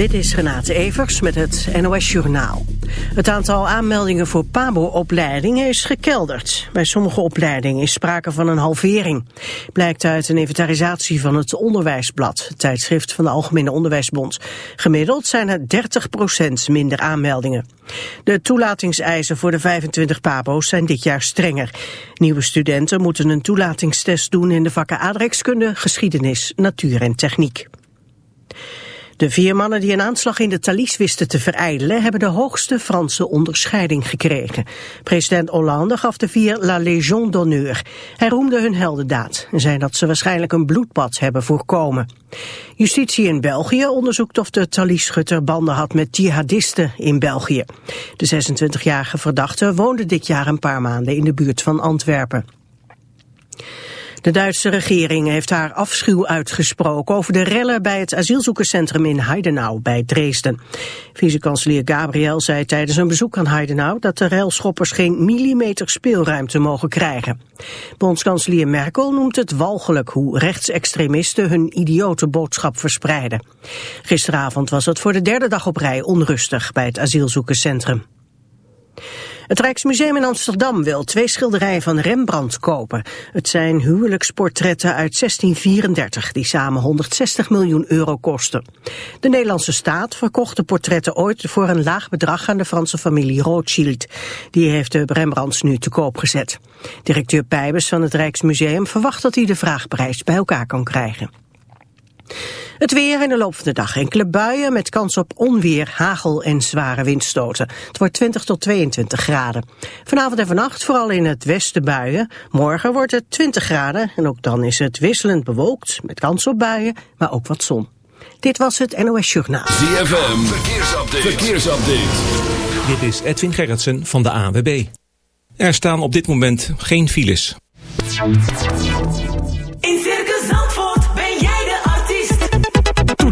Dit is Renate Evers met het NOS Journaal. Het aantal aanmeldingen voor PABO-opleidingen is gekelderd. Bij sommige opleidingen is sprake van een halvering. Blijkt uit een inventarisatie van het Onderwijsblad, tijdschrift van de Algemene Onderwijsbond. Gemiddeld zijn er 30% minder aanmeldingen. De toelatingseisen voor de 25 PABO's zijn dit jaar strenger. Nieuwe studenten moeten een toelatingstest doen in de vakken aardrijkskunde, geschiedenis, natuur en techniek. De vier mannen die een aanslag in de Thalys wisten te vereidelen... hebben de hoogste Franse onderscheiding gekregen. President Hollande gaf de vier La Légion d'honneur. Hij roemde hun heldendaad en zei dat ze waarschijnlijk een bloedbad hebben voorkomen. Justitie in België onderzoekt of de Thalys-schutter banden had met jihadisten in België. De 26-jarige verdachte woonde dit jaar een paar maanden in de buurt van Antwerpen. De Duitse regering heeft haar afschuw uitgesproken over de rellen bij het asielzoekerscentrum in Heidenau bij Dresden. Vicekanselier Gabriel zei tijdens een bezoek aan Heidenau dat de relschoppers geen millimeter speelruimte mogen krijgen. Bondskanselier Merkel noemt het walgelijk hoe rechtsextremisten hun idiote boodschap verspreiden. Gisteravond was het voor de derde dag op rij onrustig bij het asielzoekerscentrum. Het Rijksmuseum in Amsterdam wil twee schilderijen van Rembrandt kopen. Het zijn huwelijksportretten uit 1634 die samen 160 miljoen euro kosten. De Nederlandse staat verkocht de portretten ooit voor een laag bedrag aan de Franse familie Rothschild. Die heeft de Rembrandts nu te koop gezet. Directeur Pijbes van het Rijksmuseum verwacht dat hij de vraagprijs bij elkaar kan krijgen. Het weer in de loop van de dag. Enkele buien met kans op onweer, hagel en zware windstoten. Het wordt 20 tot 22 graden. Vanavond en vannacht vooral in het westen buien. Morgen wordt het 20 graden en ook dan is het wisselend bewolkt met kans op buien, maar ook wat zon. Dit was het NOS Journaal. ZFM, verkeersupdate. verkeersupdate. Dit is Edwin Gerritsen van de AWB. Er staan op dit moment geen files.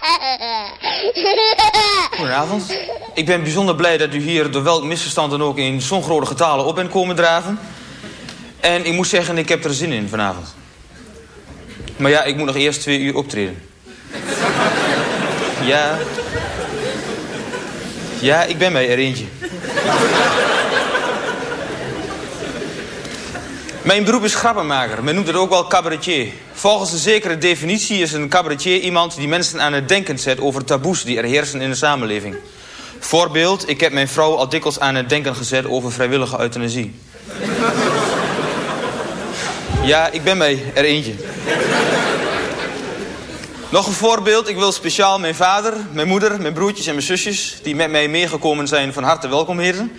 Goedenavond. Ik ben bijzonder blij dat u hier door welk misverstand dan ook in zo'n grote getalen op bent komen draven. En ik moet zeggen, ik heb er zin in vanavond. Maar ja, ik moet nog eerst twee uur optreden. Ja. Ja, ik ben bij er eentje. Mijn beroep is grappenmaker. Men noemt het ook wel cabaretier. Volgens een zekere definitie is een cabaretier iemand die mensen aan het denken zet over taboes die er heersen in de samenleving. Voorbeeld, ik heb mijn vrouw al dikwijls aan het denken gezet over vrijwillige euthanasie. Ja, ik ben mij er eentje. Nog een voorbeeld, ik wil speciaal mijn vader, mijn moeder, mijn broertjes en mijn zusjes... die met mij meegekomen zijn, van harte welkom heren.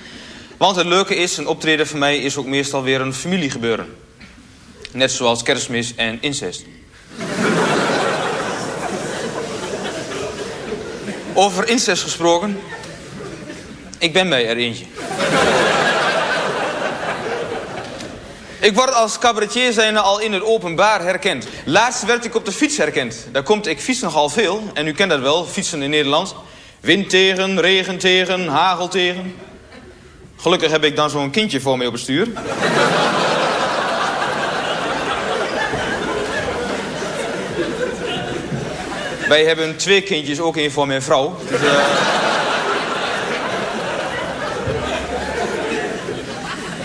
Want het leuke is, een optreden voor mij is ook meestal weer een familiegebeuren. Net zoals kerstmis en incest. Over incest gesproken. Ik ben bij er eentje. Ik word als cabaretier zijnde al in het openbaar herkend. Laatst werd ik op de fiets herkend. Daar komt, ik fiets nogal veel. En u kent dat wel, fietsen in Nederland. Wind tegen, regen tegen, hagel tegen. Gelukkig heb ik dan zo'n kindje voor mij op het stuur. Wij hebben twee kindjes, ook één voor mijn vrouw. Dus, eh,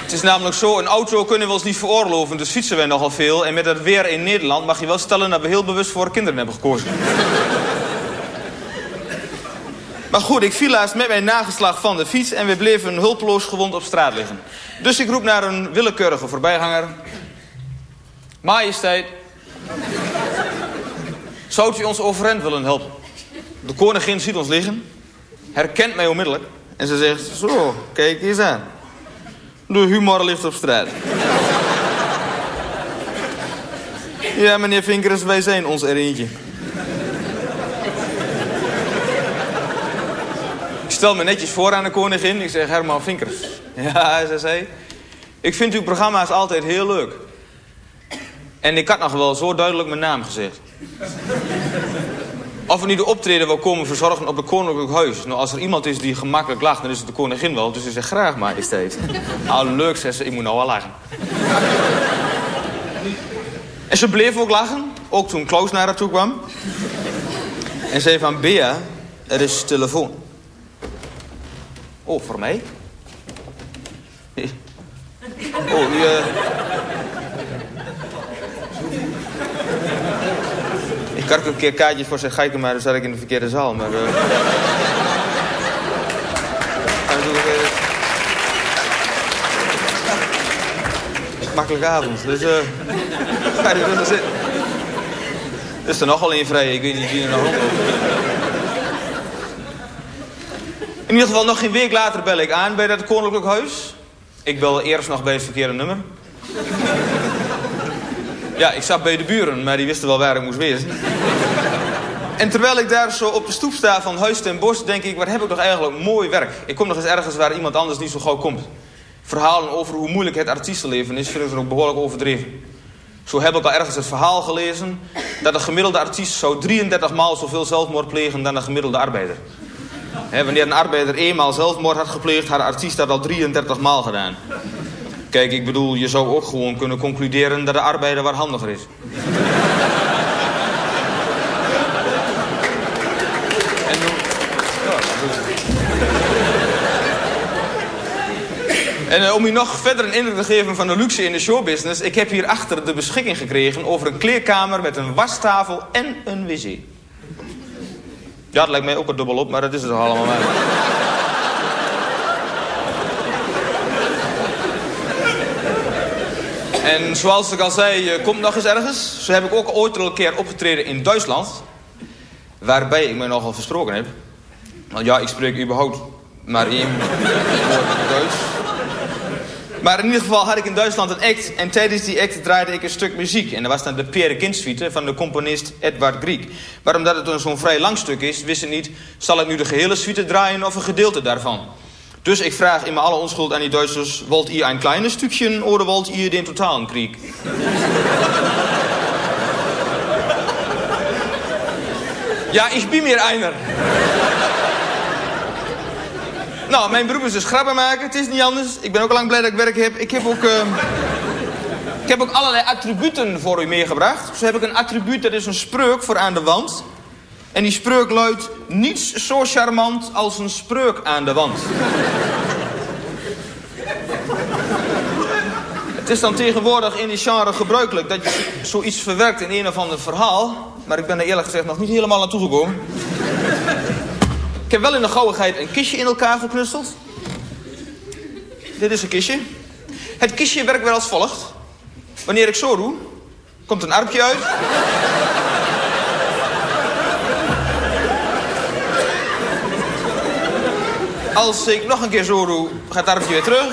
Het is namelijk zo, een auto kunnen we ons niet veroorloven, dus fietsen wij nogal veel. En met het weer in Nederland mag je wel stellen dat we heel bewust voor kinderen hebben gekozen. Maar goed, ik viel laatst met mijn nageslag van de fiets en we bleven hulpeloos gewond op straat liggen. Dus ik roep naar een willekeurige voorbijganger. Majesteit, zou u ons overeind willen helpen? De koningin ziet ons liggen, herkent mij onmiddellijk en ze zegt... Zo, kijk eens aan. De humor ligt op straat. Ja, meneer Vinkers, wij zijn ons er eentje. Ik stel me netjes voor aan de koningin. Ik zeg, Herman Vinkers. Ja, ze zei. Ik vind uw programma's altijd heel leuk. En ik had nog wel zo duidelijk mijn naam gezegd. Of we nu de optreden wil komen verzorgen op het koninklijk huis. Nou, als er iemand is die gemakkelijk lacht, dan is het de koningin wel. Dus ze zegt graag, majesteit. Nou, leuk, zegt ze. Ik moet nou wel lachen. En ze bleef ook lachen. Ook toen Klaus naar haar toe kwam. En zei van, Bea, er is telefoon. Oh, voor mij? Oh, die, eh, Ik had een keer kaartjes voor zijn geiken, maar dan zat ik in de verkeerde zaal. Maar, uh... toen, uh... Makkelijke avond. Dus, eh ga je. Is er nogal in vrij, ik weet niet wie er nog rondloopt. In ieder geval, nog geen week later bel ik aan bij dat koninklijk huis. Ik bel eerst nog bij het verkeerde nummer. Ja, ik zat bij de buren, maar die wisten wel waar ik moest wezen. En terwijl ik daar zo op de stoep sta van Huis ten Bos... denk ik, wat heb ik toch eigenlijk mooi werk. Ik kom nog eens ergens waar iemand anders niet zo gauw komt. Verhalen over hoe moeilijk het artiestenleven is... vind ik er ook behoorlijk overdreven. Zo heb ik al ergens het verhaal gelezen... dat een gemiddelde artiest zou 33 maal zoveel zelfmoord plegen... dan een gemiddelde arbeider. Wanneer een arbeider eenmaal zelfmoord had gepleegd... had artiest dat al 33 maal gedaan. Kijk, ik bedoel, je zou ook gewoon kunnen concluderen... dat de arbeider wat handiger is. En En eh, om u nog verder een indruk te geven van de luxe in de showbusiness... ik heb hier achter de beschikking gekregen over een kleerkamer... met een wastafel en een wc. Ja, dat lijkt mij ook een dubbel op, maar dat is het allemaal maar. En zoals ik al zei, eh, komt nog eens ergens. Zo heb ik ook ooit al een keer opgetreden in Duitsland. Waarbij ik me nogal versproken heb. Want ja, ik spreek überhaupt maar één woord Duits. Maar in ieder geval had ik in Duitsland een act. En tijdens die act draaide ik een stuk muziek. En dat was dan de Pierre Kindsuite van de componist Edward Grieg. Maar omdat het een zo'n vrij lang stuk is, wist ik niet... zal ik nu de gehele suite draaien of een gedeelte daarvan. Dus ik vraag in mijn alle onschuld aan die Duitsers... Wilt ihr ein kleines Stückchen oder wollt ihr den totalen Krieg? Ja, ik bin mir einer. Nou, mijn beroep is dus grappen maken. Het is niet anders. Ik ben ook lang blij dat ik werk heb. Ik heb ook... ehm, Ik heb ook allerlei attributen voor u meegebracht. Zo heb ik een attribuut, dat is een spreuk voor aan de wand. En die spreuk luidt... Niets zo charmant als een spreuk aan de wand. Het is dan tegenwoordig in die genre gebruikelijk... dat je zoiets verwerkt in een of ander verhaal. Maar ik ben er eerlijk gezegd nog niet helemaal aan toegekomen. Ik heb wel in de gauwigheid een kistje in elkaar geknutseld. Dit is een kistje. Het kistje werkt weer als volgt. Wanneer ik zo doe, komt een armpje uit. Als ik nog een keer zo doe, gaat het armpje weer terug.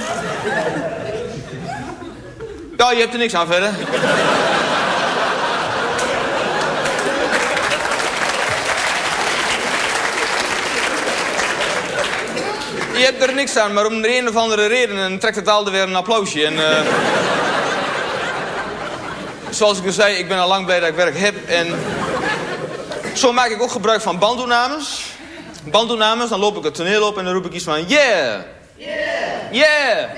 Ja, je hebt er niks aan verder. Je hebt er niks aan, maar om de een of andere reden en trekt het alweer een applausje. En, eh, zoals ik al zei, ik ben al lang blij dat ik werk heb. En zo maak ik ook gebruik van bandopnames. Bandopnames, dan loop ik het toneel op en dan roep ik iets van... Yeah! Yeah! Yeah!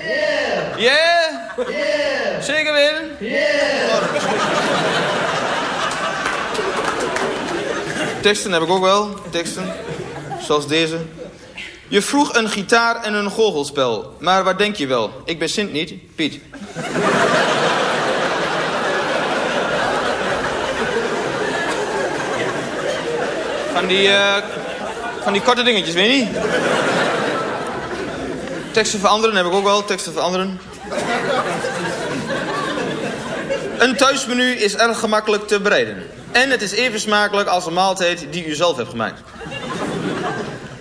Yeah! Yeah! Zeker weten? Yeah! Teksten heb ik ook wel, teksten. Zoals deze. Je vroeg een gitaar en een goochelspel. Maar waar denk je wel? Ik ben Sint niet, Piet. Van die, eh, van die korte dingetjes, weet je niet? Teksten veranderen heb ik ook wel, teksten veranderen. Een thuismenu is erg gemakkelijk te bereiden. En het is even smakelijk als een maaltijd die u zelf hebt gemaakt.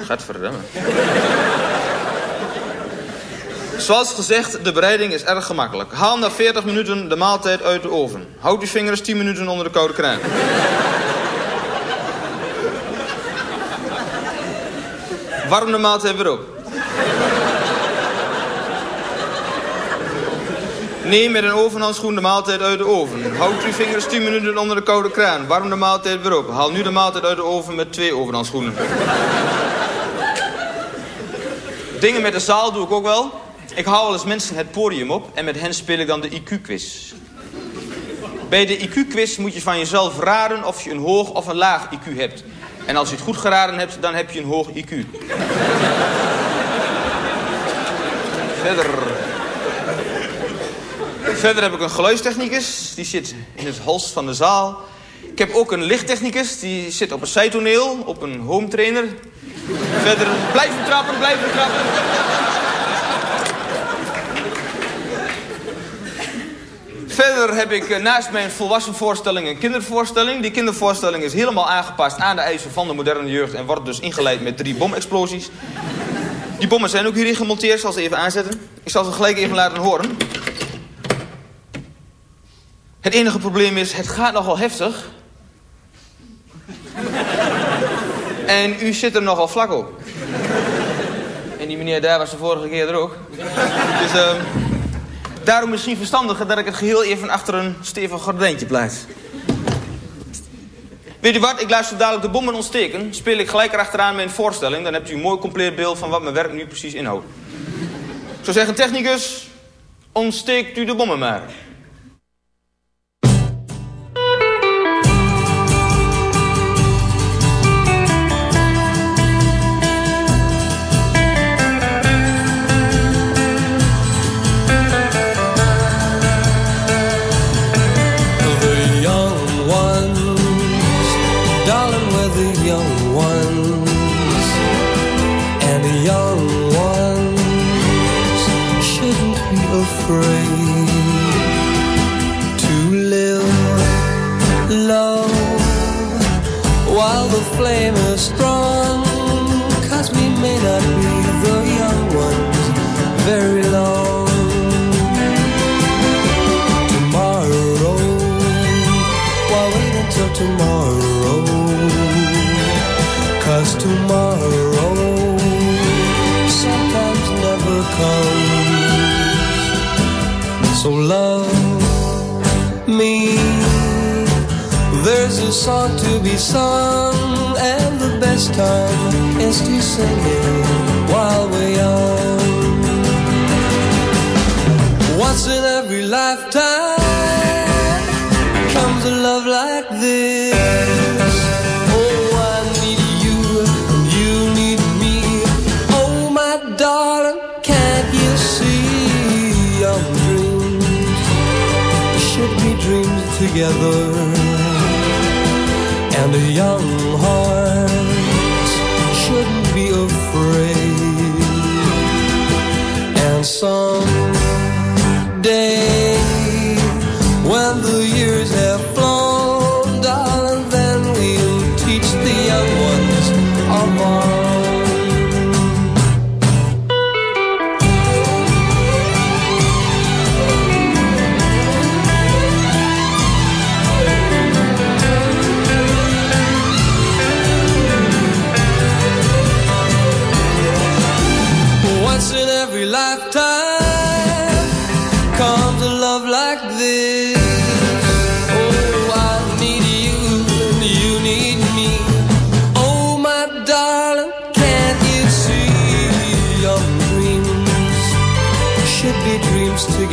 Gadverdamme. Zoals gezegd, de bereiding is erg gemakkelijk. Haal na 40 minuten de maaltijd uit de oven. Houd uw vingers 10 minuten onder de koude kraan. Warm de maaltijd weer op. Neem met een ovenhandschoen de maaltijd uit de oven. Houd uw vingers 10 minuten onder de koude kraan. Warm de maaltijd weer op. Haal nu de maaltijd uit de oven met twee ovenhandschoenen. Dingen met de zaal doe ik ook wel. Ik hou wel eens mensen het podium op en met hen speel ik dan de IQ-quiz. Bij de IQ-quiz moet je van jezelf raden of je een hoog of een laag IQ hebt. En als je het goed geraden hebt, dan heb je een hoog IQ. Verder. Verder heb ik een geluidstechnicus, die zit in het hals van de zaal. Ik heb ook een lichttechnicus, die zit op een zijtoneel, op een home trainer. Verder, blijven trappen, blijven trappen. Verder heb ik eh, naast mijn volwassen voorstelling een kindervoorstelling. Die kindervoorstelling is helemaal aangepast aan de eisen van de moderne jeugd... en wordt dus ingeleid met drie bomexplosies. Die bommen zijn ook hierin gemonteerd, zal ze even aanzetten. Ik zal ze gelijk even laten horen. Het enige probleem is, het gaat nogal heftig. En u zit er nogal vlak op. En die meneer daar was de vorige keer er ook. Dus uh, daarom misschien verstandiger dat ik het geheel even achter een stevig gordijntje plaats. Weet u wat, ik laat zo dadelijk de bommen ontsteken. Speel ik gelijk erachteraan mijn voorstelling. Dan hebt u een mooi compleet beeld van wat mijn werk nu precies inhoudt. Zou zeggen, technicus, ontsteekt u de bommen maar.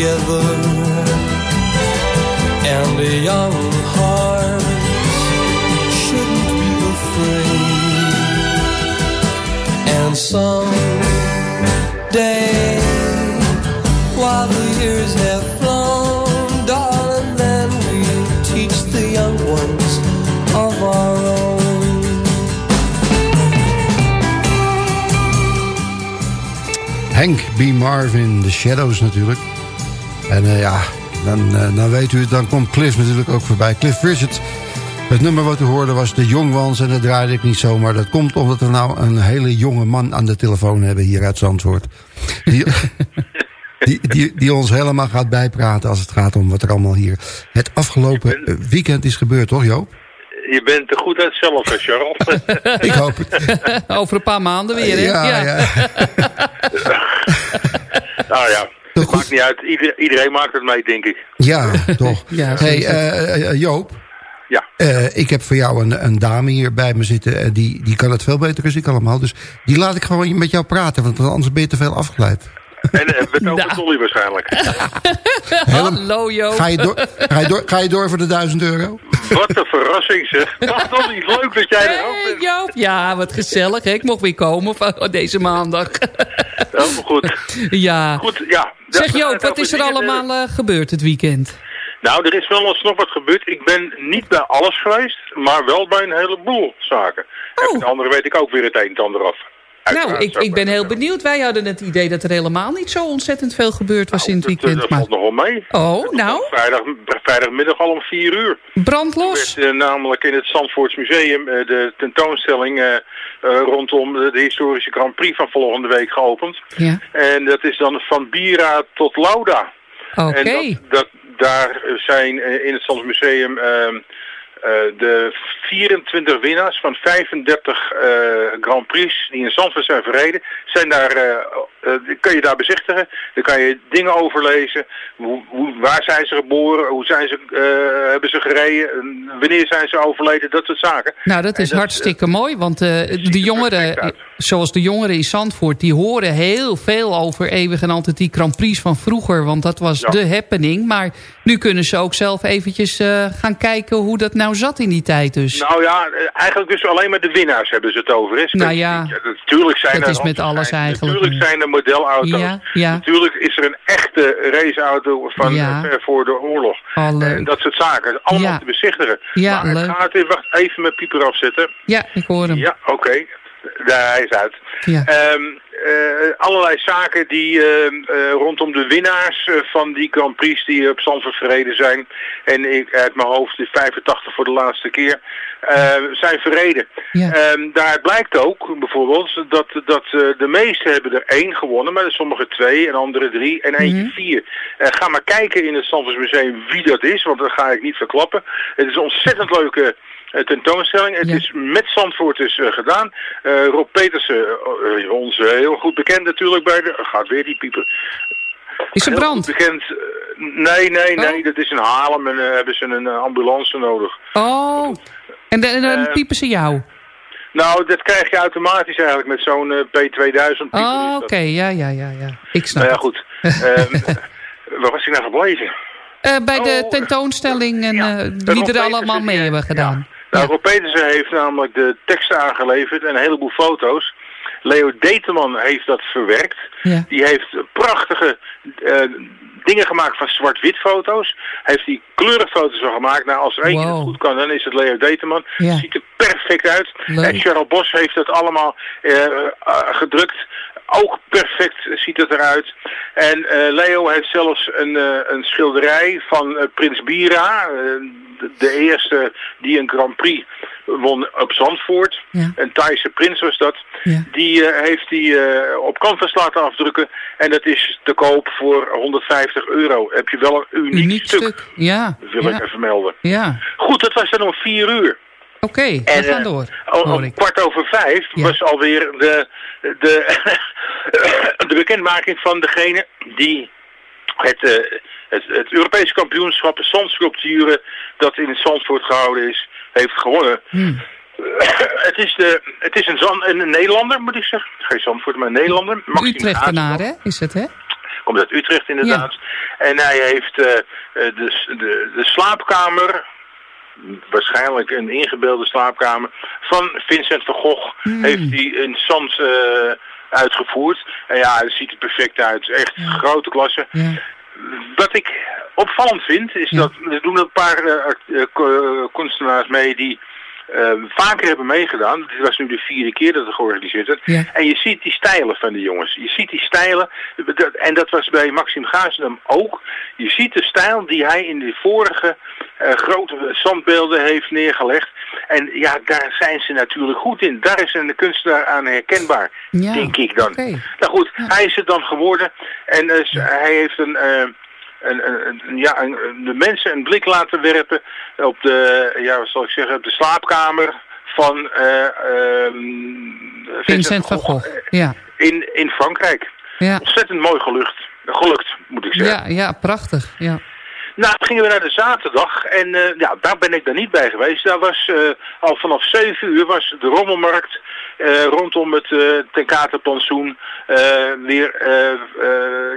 Together and the young hearts shouldn't be afraid and someday while the years have flown darling then we'll teach the young ones of our own Hank B. Marvin, The Shadows natuurlijk. En eh, ja, dan, eh, dan weet u het, dan komt Cliff natuurlijk ook voorbij. Cliff Richard. Het nummer wat u hoorde was Young Ones en dat draaide ik niet zomaar. Dat komt omdat we nou een hele jonge man aan de telefoon hebben hier uit Zandvoort. Die, die, die, die ons helemaal gaat bijpraten als het gaat om wat er allemaal hier het afgelopen weekend is gebeurd, toch Joop? Je bent er goed uit zelf, Charles. Ik hoop het. Over een paar maanden weer, hè? Ja, ja. nou ja, het maakt niet uit. Ieder- iedereen maakt het mee, denk ik. Ja, toch. Ja, hey, eh, eh, Joop. Ja. Eh, ik heb voor jou een, een dame hier bij me zitten. die, die kan het veel beter dan ik allemaal. Dus die laat ik gewoon met jou praten. Want anders ben je te veel afgeleid. En uh, met over Nou. Dolly waarschijnlijk. Hallo Joop. Ga je, door, ga, je door, ga je door voor de 1000 euro? Wat een verrassing, zeg. Wat Dolly, leuk dat jij er ook Hey, bent. Joop. Ja, wat gezellig. Hè? Ik mocht weer komen van deze maandag. Helemaal goed. ja. Goed, ja. Zeg Joop, wat is er allemaal eh, gebeurd het weekend? Nou, er is wel alsnog wat gebeurd. Ik ben niet bij alles geweest, maar wel bij een heleboel zaken. En Oh. bij de andere weet ik ook weer het een en ander af. Nou, ik, ik ben heel benieuwd. Wij hadden het idee dat er helemaal niet zo ontzettend veel gebeurd was in het Nou, dat- weekend. Dat, Maar... valt nog wel mee. Oh, nou, Vrijdag, vrijdagmiddag al om vier uur. brandlos. werd eh, namelijk in het Zandvoorts Museum eh, de tentoonstelling eh, eh, rondom de, de historische Grand Prix van volgende week geopend. Ja, En dat is dan van Bira tot Lauda. oké. En dat, dat, daar zijn eh, in het Zandvoort Museum ehm, eh, de 24 winnaars van 35 eh, Grand Prix die in Zandvoort zijn verreden, zijn daar, eh, eh, die kun je daar bezichtigen. Dan kan je dingen overlezen. Hoe, hoe, waar zijn ze geboren? Hoe zijn ze, eh, hebben ze gereden? En Wanneer zijn ze overleden? Dat soort zaken. Nou, dat is hartstikke mooi, want eh, de er jongeren, zoals de jongeren in Zandvoort, die horen heel veel over eeuwig en altijd die Grand Prix van vroeger, want dat was Ja. de happening. Maar nu kunnen ze ook zelf eventjes eh, gaan kijken hoe dat nou zat in die tijd dus. Nou ja, eh, eigenlijk dus alleen maar de winnaars hebben ze het over. Hè? Nou ja, natuurlijk zijn dat er is met alles eigenlijk. Natuurlijk zijn er modelauto's. Ja, ja. Natuurlijk is er een echte raceauto van Ja. eh, ver voor de oorlog. Oh, leuk. En dat soort zaken. Allemaal te bezichtigen. Ja, maar leuk. het gaat even, wacht, even mijn pieper afzetten. Ja, ik hoor hem. Ja, oké. Daar hij is uit. Ja. Ehm, eh, allerlei zaken die eh, rondom de winnaars eh, van die Grand Prix die op Zandvoort verreden zijn. En ik uit mijn hoofd is 85 voor de laatste keer. Eh, zijn verreden. Ja. Ehm, daar blijkt ook bijvoorbeeld dat, dat eh, de meesten hebben er één gewonnen, maar sommigen twee en anderen drie en eentje Mhm. vier. Eh, ga maar kijken in het Zandvoort Museum wie dat is, want dat ga ik niet verklappen. Het is een ontzettend leuke tentoonstelling. Het Ja. is met Zandvoorters eh, gedaan. Rob Petersen, ons eh, heel goed bekend natuurlijk bij de... Gaat weer die pieper. Is er brand? bekend. eh, nee, nee, nee. Oh. Dat is in Haarlem en eh, hebben ze een eh, ambulance nodig. Oh, en, dan piepen ze jou? Nou, dat krijg je automatisch eigenlijk met zo'n eh, P2000 pieper. Oh, oké, ja, ja, ja, ja. Ik snap Nou ja, goed. Ehm, waar was ik nou gebleven? Bij de Oh, tentoonstelling en ja. wie er Petersen, allemaal mee hebben gedaan. Nou, Ja. Rob Petersen heeft namelijk de teksten aangeleverd en een heleboel foto's. Leo Deteman heeft dat verwerkt. Ja. Die heeft prachtige eh, dingen gemaakt van zwart-wit foto's. Heeft die kleurenfoto's van gemaakt. Nou, als er één Wow. het goed kan, dan is het Leo Deteman. Ja. Ziet er perfect uit. Leuk. En Cheryl Bos heeft dat allemaal eh, gedrukt. Ook perfect ziet het eruit. En Leo heeft zelfs een, een schilderij van Prins Bira. de eerste die een Grand Prix won op Zandvoort. Ja. Een Thaise prins was dat. Ja. Die eh, heeft hij eh, op canvas laten afdrukken. En dat is te koop voor 150 euro. Heb je wel een uniek, Uniek stuk. stuk. Ja, Wil ik even melden. ja. Goed, dat was dan om vier uur. Oké, we gaan eh, door, Om, kwart over vijf Ja. was alweer de, de, de bekendmaking van degene die het, het, het Europese kampioenschap zandsculpturen dat in Zandvoort gehouden is, heeft gewonnen. Hmm. het, is de, het is een, Zand, een Nederlander, moet ik zeggen. Geen Zandvoort, maar een Nederlander. Utrechtenaar, hè? Is het, hè? Komt uit Utrecht inderdaad. En hij heeft eh, eh, de, de, de slaapkamer waarschijnlijk een ingebeelde slaapkamer van Vincent van Gogh heeft hij in zand eh, uitgevoerd. En ja, het ziet er perfect uit. Echt grote klasse. Wat ik opvallend vind, is dat er doen een paar eh, eh, ko- kunstenaars mee die eh, vaker hebben meegedaan. Dit was nu de vierde keer dat het georganiseerd werd. Ja. En je ziet die stijlen van de jongens. Je ziet die stijlen. En dat was bij Maxim Gazendam ook. Je ziet de stijl die hij in de vorige eh, grote zandbeelden heeft neergelegd. En ja, daar zijn ze natuurlijk goed in. Daar is een kunstenaar aan herkenbaar, Ja, denk ik dan. Nou goed, hij is het dan geworden. En eh, hij heeft een... eh, een, een, een- ja, een, een- de mensen een blik laten werpen op de, ja, wat zal ik zeggen, op de slaapkamer van ehm, Vincent van Gogh. Ja, in, in Frankrijk. ja. Ontzettend mooi gelukt. Gelukt, moet ik zeggen. Ja, ja, prachtig. Ja. Nou, gingen we naar de zaterdag en eh, ja, daar ben ik dan niet bij geweest. Daar was eh, al vanaf 7 uur was de rommelmarkt eh, rondom het uh, Tenkatenplantsoen weer,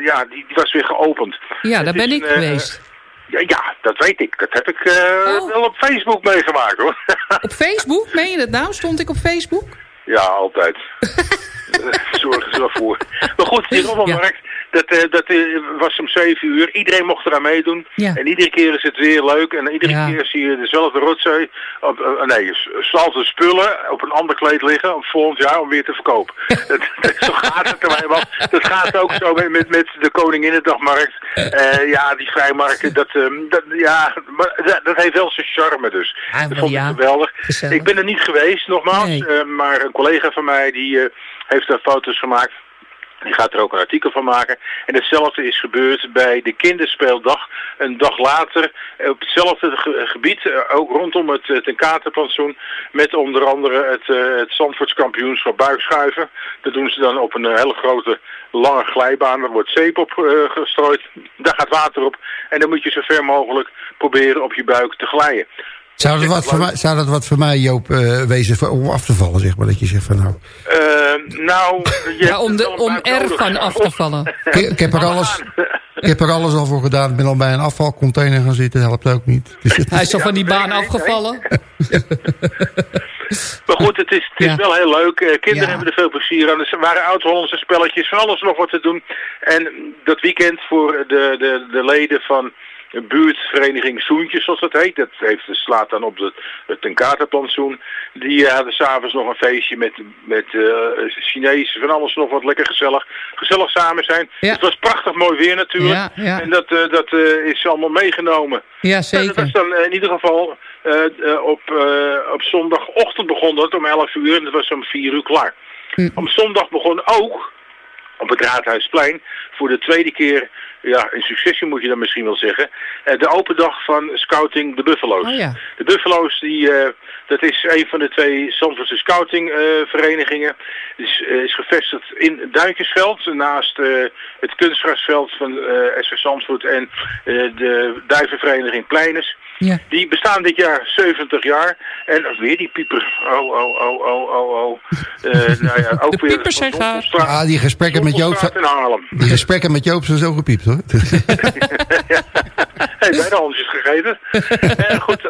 ja, die, die was weer geopend. Ja, daar ben is ik geweest. Ja, ja, dat weet ik. Dat heb ik Oh. wel op Facebook meegemaakt hoor. Op Facebook? Meen je dat nou? Stond ik op Facebook? Ja, altijd. Zorgen ze wel voor. Maar goed, die rommelmarkt, dat, eh, dat eh, was om 7 uur. Iedereen mocht eraan meedoen. Ja. En iedere keer is het weer leuk. En iedere Ja. keer zie je dezelfde rotzooi. Op, eh, nee, dezelfde spullen op een ander kleed liggen. Om volgend jaar om weer te verkopen. dat, dat- zo gaat het erbij. Want dat gaat ook zo met, met, met de Koninginnedagmarkt. Eh ja, die vrijmarkten. Dat, ehm, dat, ja, maar dat, dat heeft wel zijn charme dus. Ah, dat vond ik geweldig. Gezellig. Ik ben er niet geweest, nogmaals. Nee. maar een collega van mij die heeft daar foto's gemaakt. Die gaat er ook een artikel van maken. En hetzelfde is gebeurd bij de kinderspeeldag. Een dag later eh, op hetzelfde ge- gebied, eh, ook rondom het uh, Tenkatenplantsoen. Met onder andere het, eh het Zandvoortskampioenschap buikschuiven. Dat doen ze dan op een eh, hele grote lange glijbaan. Daar wordt zeep op eh, gestrooid. Daar gaat water op. En dan moet je zo ver mogelijk proberen op je buik te glijden. Zou dat, wat voor mij, zou dat wat voor mij, Joop, eh, wezen voor- om af te vallen, zeg maar? Dat je zegt van nou... Eh, nou, je Ja, hebt om, de, om er nodig. van af te vallen. Ik, ik heb er alles, ik heb er alles al voor gedaan. Ik ben al bij een afvalcontainer gaan zitten. helpt ook niet. Dus het- Hij is al van die baan afgevallen. Maar goed, het is, het is Ja. wel heel leuk. Eh, kinderen Ja. hebben er veel plezier aan. Er waren oud-Hollandse spelletjes, van alles nog wat te doen. En dat weekend voor de, de, de leden van buurtvereniging Zoentjes, zoals dat heet. Dat heeft, slaat dan op de, het Tenkatenplantsoen. Die eh, hadden s'avonds nog een feestje met, met eh Chinezen, van alles nog wat lekker gezellig. Gezellig samen zijn. Ja. Het was prachtig mooi weer natuurlijk. Ja, ja. En dat, eh, dat is allemaal meegenomen. Ja, dat zeker. was dan eh, in ieder geval op, op zondagochtend begon dat om 11 uur en dat was om 4 uur klaar. Hm. Om zondag begon ook op het Raadhuisplein voor de tweede keer, ja, in successie moet je dan misschien wel zeggen, eh, de open dag van Scouting de Buffalo's. Oh ja. De Buffalo's, die, eh, dat is een van de twee Zandvoortse scoutingverenigingen. is, eh, is gevestigd in Duintjesveld, naast het kunstgrasveld van SV Zandvoort en de duivenvereniging Pleiners. Ja. Die bestaan dit jaar 70 jaar. En weer die pieper. Oh, oh, oh, oh, oh, oh. Eh, nou ja, ook De weer piepers zijn ah, die gesprekken met Joop... Die gesprekken met Joop zijn zo gepiept, hoor. Hey, bijna handjes gegeten. Eh, goed.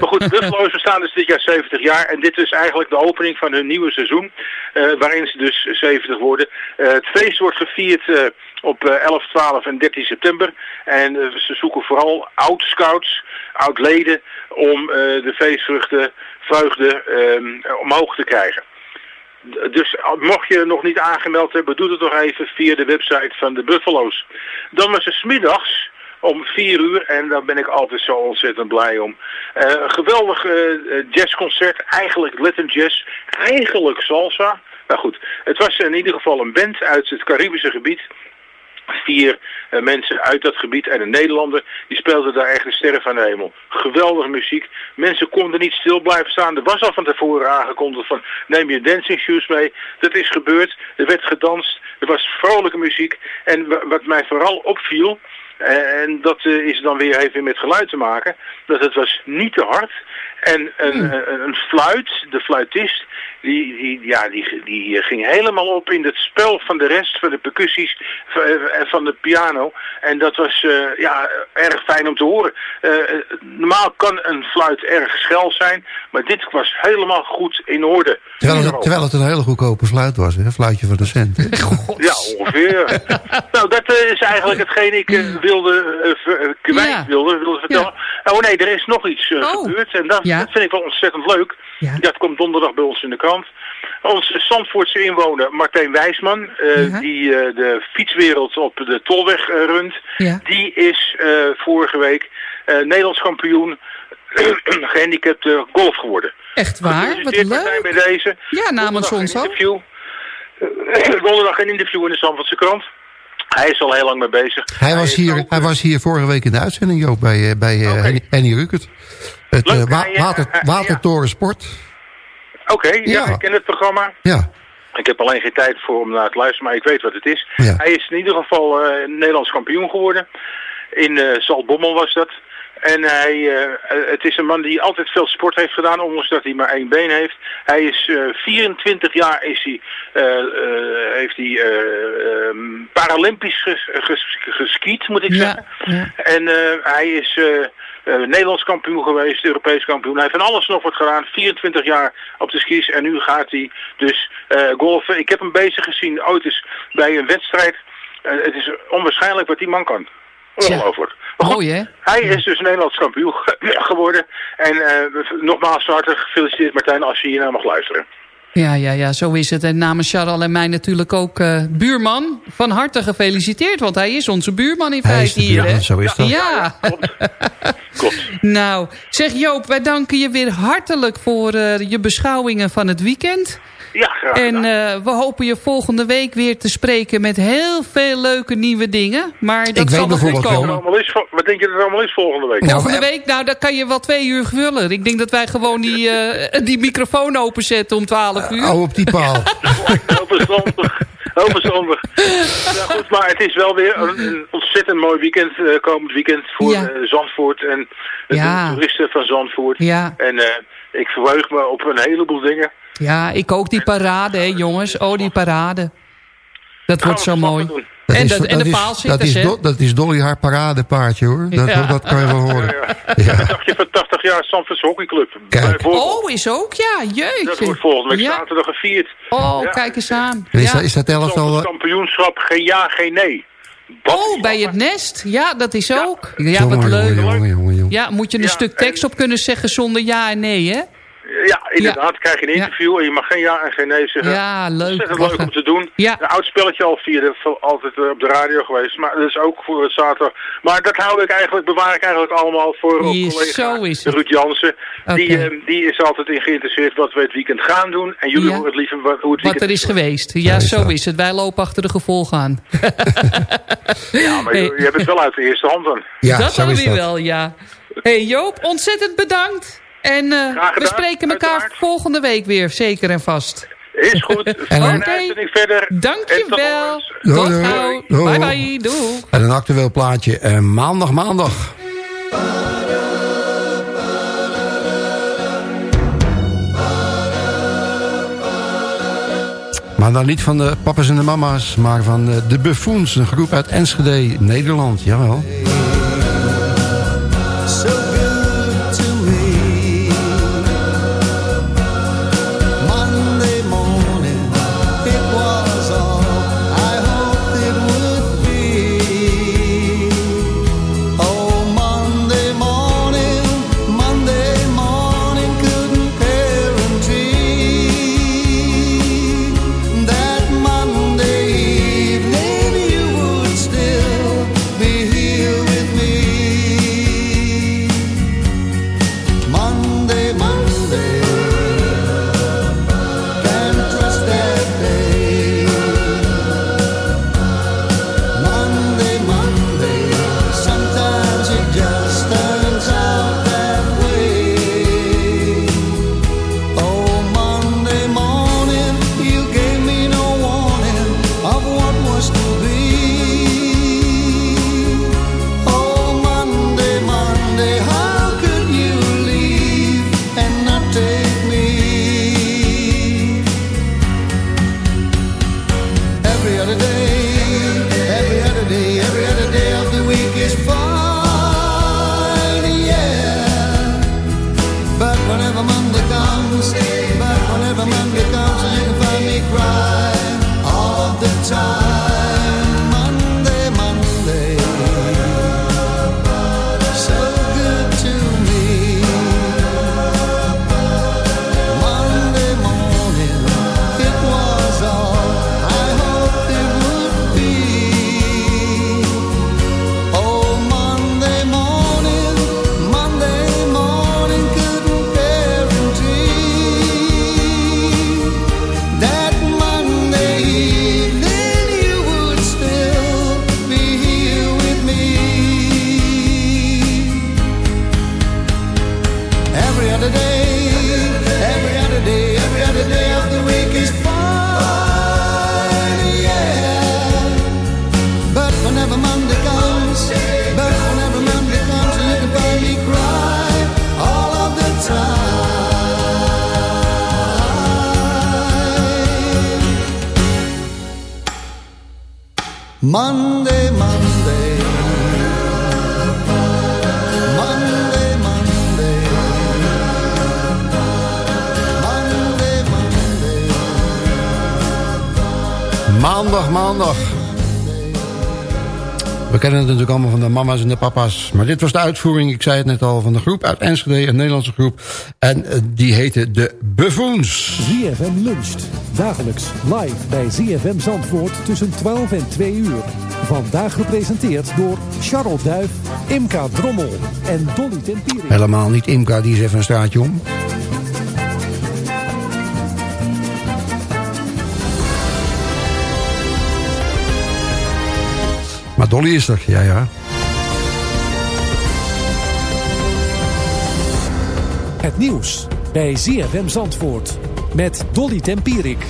Maar goed, de Buffalo's bestaan dus dit jaar 70 jaar. En dit is eigenlijk de opening van hun nieuwe seizoen. eh, waarin ze dus 70 worden. Eh, het feest wordt gevierd eh, op eh, 11, 12 en 13 september. En eh, ze zoeken vooral oud-scouts, oud-leden... om eh, de feestvruchten, vreugde eh, omhoog te krijgen. Dus mocht je nog niet aangemeld hebben, doe het nog even via de website van de Buffalo's. Dan was het middags om 4 uur en daar ben ik altijd zo ontzettend blij om. Eh, een geweldig eh, eh, jazzconcert, eigenlijk Latin jazz, eigenlijk salsa. Nou goed, het was in ieder geval een band uit het Caribische gebied vier eh, mensen uit dat gebied en een Nederlander. Die speelden daar echt de sterren van de hemel. Geweldige muziek. Mensen konden niet stil blijven staan. Er was al van tevoren aangekondigd van neem je dancing shoes mee. Dat is gebeurd. Er werd gedanst. Er was vrolijke muziek. En wa- wat mij vooral opviel... eh, En dat eh, is dan weer even met geluid te maken. Dat het was niet te hard. En een, Hmm. een, een fluit, de fluitist, die, die, ja, die, die ging helemaal op in het spel van de rest, van de percussies en van de piano. En dat was eh, ja, erg fijn om te horen. Eh, normaal kan een fluit erg schel zijn, maar dit was helemaal goed in orde. Terwijl het, terwijl het een hele goedkope fluit was, hè? Fluitje van de cent. Ja, ongeveer. nou, dat eh, is eigenlijk hetgeen ik eh, wilde, eh, eh, kwijt Ja. wilde, wilde vertellen. Oh nee, er is nog iets eh, Oh. gebeurd en dat, Ja. dat vind ik wel ontzettend leuk. Ja. Dat komt donderdag bij ons in de krant. Onze Zandvoortse inwoner Martijn Wijsman, eh, Ja. die eh, de fietswereld op de Tolweg eh, runt, Ja. die is eh, vorige week eh, Nederlands kampioen gehandicapte golf geworden. Echt waar? Wat leuk. bij deze. Ja, namens ons ook. interview. Donderdag een interview in de Zandvoortse krant. Hij is al heel lang mee bezig. Hij was, hier, ook, hij was hier vorige week in de uitzending, Joop, bij, bij Oké. Henny, Henny Rukert. Het Leuk, eh, wa- eh, water, Watertoren Sport. Oké, ja. Ja. ik ken het programma. Ja. Ik heb alleen geen tijd voor om naar te luisteren, maar ik weet wat het is. Ja. Hij is in ieder geval eh, Nederlands kampioen geworden. In Zaltbommel was dat. En hij, het is een man die altijd veel sport heeft gedaan, ondanks dat hij maar één been heeft. Hij is eh, 24 jaar is hij, heeft hij eh, ehm, Paralympisch ges, ges- geskiet, moet ik Ja, zeggen. ja. En hij is Nederlands kampioen geweest, Europees kampioen. Hij heeft van alles nog wat gedaan, 24 jaar op de skis. En nu gaat hij dus eh, golfen. Ik heb hem bezig gezien ooit eens bij een wedstrijd. Eh, het is onwaarschijnlijk wat die man kan. Ongelooflijk. Goed, Mooi, hè? hij is dus Nederlands kampioen ge- geworden. En eh, nogmaals van harte gefeliciteerd Martijn als je hier naar mag luisteren. Ja, ja, ja, zo is het. En namens Charles en mij natuurlijk ook eh, buurman. Van harte gefeliciteerd, want hij is onze buurman in Hij feite is de hier. buurman, hè? zo is dat. Ja. Klopt. Nou, zeg Joop, wij danken je weer hartelijk voor eh, je beschouwingen van het weekend. Ja, graag En eh, we hopen je volgende week weer te spreken met heel veel leuke nieuwe dingen. Maar dat Ik zal weet nog goed Wat, er komen. allemaal is, vo- wat denk je dat er allemaal is volgende week? Nou, Volgende week, nou, dat kan je wel twee uur vullen. Ik denk dat wij gewoon die, eh, die microfoon openzetten om 12 uur. Oh, op die paal. Ja, goed, maar het is wel weer een, een ontzettend mooi weekend, eh, komend weekend voor Ja. eh, Zandvoort en de Ja. toeristen van Zandvoort. Ja. En eh, ik verheug me op een heleboel dingen. Ja, ik ook die parade, hè, jongens. Oh, die parade. Dat wordt zo Gaan we mooi. Dat En is- dat- en de paalzitters, dat is, dat is Dolly haar paradepaardje, hoor. Dat, Ja. dat kan je wel horen. Ja. Dacht je van 80 jaar Zandvoortse hockeyclub? Kijk. Oh, is ook? Ja, jeetje. Dat wordt volgende week Ja. zaterdag gevierd. Oh, Ja. kijk eens aan. Is, Ja. dat, is dat elftal... Eh, kampioenschap, geen ja, geen nee. Dat Oh, bij het nest. Ja, dat is ook. Ja, jongen, wat leuk. Jongen, jongen, jongen, jongen. Ja, moet je een Ja, stuk en- tekst op kunnen zeggen zonder ja en nee, hè? Ja, inderdaad. Krijg je een interview en je mag geen ja en geen nee zeggen. Ja, leuk. Ontzettend leuk Lachen. om te doen. Ja. Een oud spelletje al via de, altijd eh, op de radio geweest. Maar dat is ook voor het zaterdag. Maar dat hou ik eigenlijk, bewaar ik eigenlijk allemaal voor collega zo is het. Ruud Jansen. Die, eh, die is altijd in geïnteresseerd wat we het weekend gaan doen. En jullie Ja. horen het liever wat, hoe het Wat weekend er is geweest. Ja, is zo dat. is het. Wij lopen achter de gevolgen aan. Ja, maar je, je hebt het wel uit de eerste hand dan. Ja, dat zo is dat. wel, ja. hey Joop, ontzettend bedankt. En eh, gedaan, we spreken elkaar uiteraard. volgende week weer, zeker en vast. Is goed. En Fijne uitzending verder. En tot Dankjewel. Tot doei. gauw. Doei. Bye bye. Doei. En een actueel plaatje. eh, maandag, maandag. Maar dan niet van de papa's en de mama's, maar van eh, de Buffoons. Een groep uit Enschede, Nederland. Jawel. We kennen het natuurlijk allemaal van de mama's en de papa's. Maar dit was de uitvoering, ik zei het net al, van de groep uit Enschede, een Nederlandse groep. En eh, die heette de Buffoons. ZFM luncht. Dagelijks live bij ZFM Zandvoort tussen 12 en 2 uur. Vandaag gepresenteerd door Charles Duif, Imka Drommel en Dolly Tempierik. Helemaal niet Imka, die is even een straatje om. Dolly is er, ja ja. Het nieuws bij ZFM Zandvoort met Dolly Tempierik.